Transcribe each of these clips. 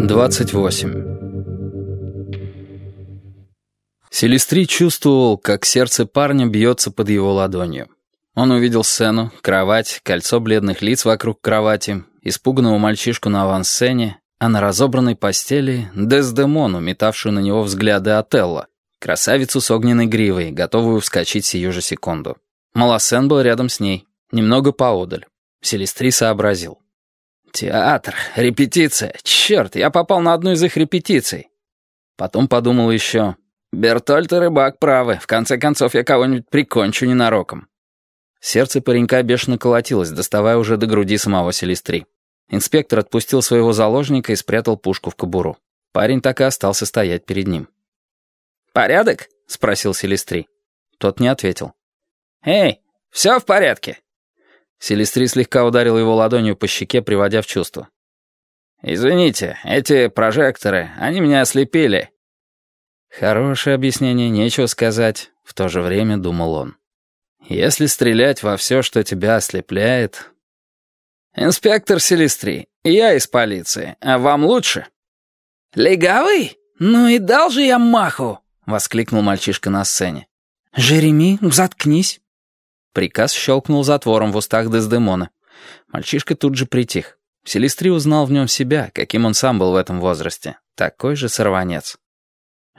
Двадцать восемь. Селестри чувствовал, как сердце парня бьется под его ладонью. Он увидел сцену, кровать, кольцо бледных лиц вокруг кровати, испуганного мальчишку на авансцене, а на разобранной постели — Дездемону, метавшую на него взгляды Отелло, красавицу с огненной гривой, готовую вскочить сию же секунду. Малосен был рядом с ней, немного поодаль. Селестри сообразил. «Театр, репетиция, черт, я попал на одну из их репетиций». Потом подумал еще, «Бертольд и Рыбак правы, в конце концов я кого-нибудь прикончу ненароком». Сердце паренька бешено колотилось, доставая уже до груди самого Селестри. Инспектор отпустил своего заложника и спрятал пушку в кобуру. Парень так и остался стоять перед ним. «Порядок?» — спросил Селестри. Тот не ответил. «Эй, все в порядке?» Селестри слегка ударил его ладонью по щеке, приводя в чувство. «Извините, эти прожекторы, они меня ослепили». Хорошее объяснение, нечего сказать, в то же время думал он. Если стрелять во все, что тебя ослепляет... «Инспектор Селестри, я из полиции, а вам лучше?» «Легавый? Ну и дал же я маху!» — воскликнул мальчишка на сцене. «Жереми, заткнись!» Приказ щелкнул затвором в устах Дездемона. Мальчишка тут же притих. Селестри узнал в нем себя, каким он сам был в этом возрасте. Такой же сорванец.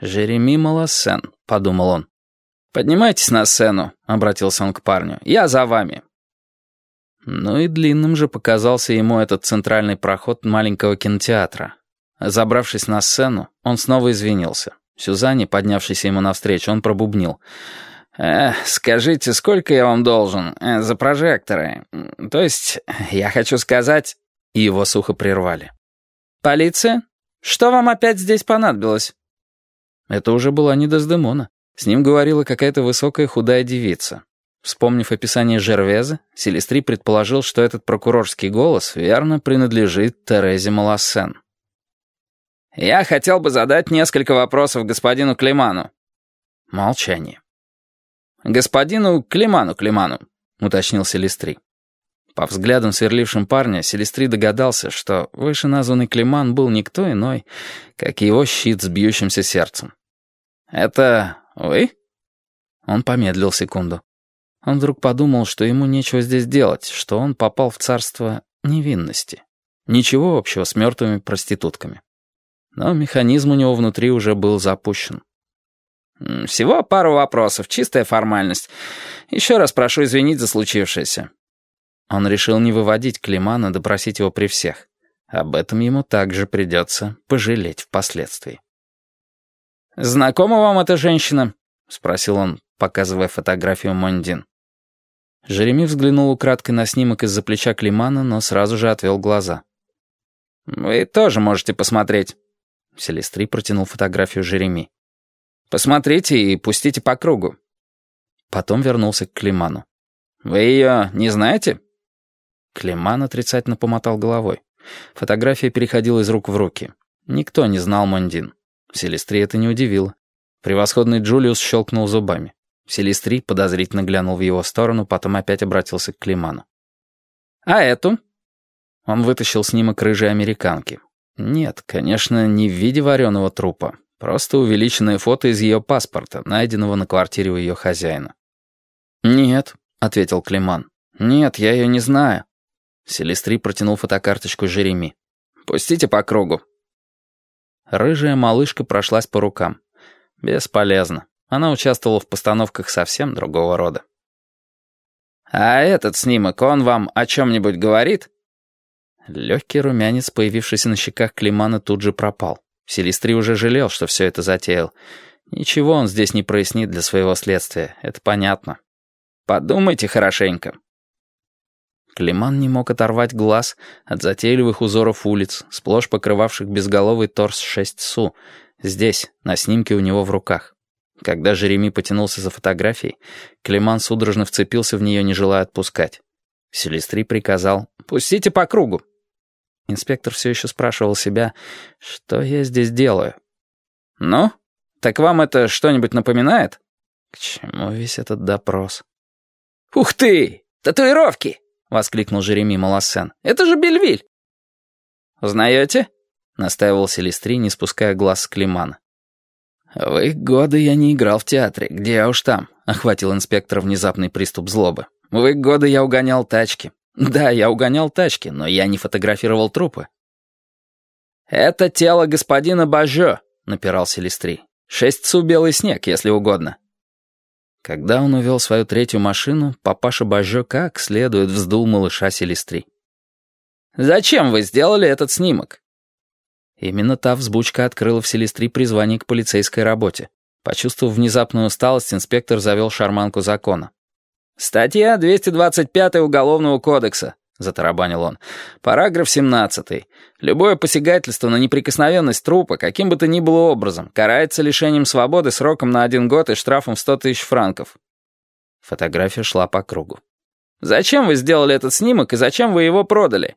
«Жереми Малосен», — подумал он. «Поднимайтесь на сцену», — обратился он к парню. «Я за вами». Ну и длинным же показался ему этот центральный проход маленького кинотеатра. Забравшись на сцену, он снова извинился. Сюзанне, поднявшейся ему навстречу, он пробубнил. «Э, скажите, сколько я вам должен э, за прожекторы? То есть, я хочу сказать...» И его сухо прервали. «Полиция? Что вам опять здесь понадобилось?» Это уже была не Дездемона. С ним говорила какая-то высокая худая девица. Вспомнив описание Жервеза, Селестри предположил, что этот прокурорский голос верно принадлежит Терезе Малассен. «Я хотел бы задать несколько вопросов господину Климану». Молчание. «Господину Климану Климану», — уточнил Селестри. По взглядам сверлившим парня, Селестри догадался, что вышеназванный Климан был никто иной, как его щит с бьющимся сердцем. «Это «Вы?» Он помедлил секунду. Он вдруг подумал, что ему нечего здесь делать, что он попал в царство невинности. Ничего общего с мертвыми проститутками. Но механизм у него внутри уже был запущен. «Всего пару вопросов, чистая формальность. Еще раз прошу извинить за случившееся». Он решил не выводить Климана, допросить его при всех. Об этом ему также придется пожалеть впоследствии. «Знакома вам эта женщина?» — спросил он, показывая фотографию Мондин. Жереми взглянул украдкой на снимок из-за плеча Климана, но сразу же отвел глаза. «Вы тоже можете посмотреть». Селестри протянул фотографию Жереми. «Посмотрите и пустите по кругу». Потом вернулся к Климану. «Вы ее не знаете?» Климан отрицательно помотал головой. Фотография переходила из рук в руки. Никто не знал Мондин. Селестри это не удивило. Превосходный Джулиус щелкнул зубами. Селестри подозрительно глянул в его сторону, потом опять обратился к Климану. «А эту?» Он вытащил снимок рыжей американки. Нет, конечно, не в виде вареного трупа. Просто увеличенное фото из ее паспорта, найденного на квартире у ее хозяина. «Нет», — ответил Климан. «Нет, я ее не знаю». Селестри протянул фотокарточку Жереми. «Пустите по кругу. Рыжая малышка прошлась по рукам. Бесполезно. Она участвовала в постановках совсем другого рода. «А этот снимок, он вам о чем-нибудь говорит?» Легкий румянец, появившийся на щеках Климана, тут же пропал. Селестри уже жалел, что все это затеял. Ничего он здесь не прояснит для своего следствия, это понятно. Подумайте хорошенько. Климан не мог оторвать глаз от затейливых узоров улиц, сплошь покрывавших безголовый торс шесть су, здесь, на снимке у него в руках. Когда Жереми потянулся за фотографией, Климан судорожно вцепился в нее, не желая отпускать. Селестри приказал «Пустите по кругу». Инспектор все еще спрашивал себя, что я здесь делаю. «Ну, так вам это что-нибудь напоминает?» К чему весь этот допрос? «Ух ты! Татуировки!» воскликнул Жереми Малассен. «Это же Бельвиль!» «Узнаете?» — настаивал Селестри, не спуская глаз с Климана. «В их годы я не играл в театре, где я уж там», — охватил инспектор внезапный приступ злобы. «В их годы я угонял тачки. Да, я угонял тачки, но я не фотографировал трупы». «Это тело господина Бажо», — напирал Селестри. «Шесть цу белый снег, если угодно». Когда он увел свою третью машину, папаша Бажо как следует вздул малыша Селестри. «Зачем вы сделали этот снимок?» Именно та взбучка открыла в Селестри призвание к полицейской работе. Почувствовав внезапную усталость, инспектор завел шарманку закона. «Статья 225 Уголовного кодекса. — затарабанил он. «Параграф 17. Любое посягательство на неприкосновенность трупа, каким бы то ни было образом, карается лишением свободы сроком на один год и штрафом в 100 тысяч франков». Фотография шла по кругу. «Зачем вы сделали этот снимок и зачем вы его продали?»